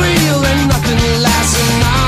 real and nothing lasts. And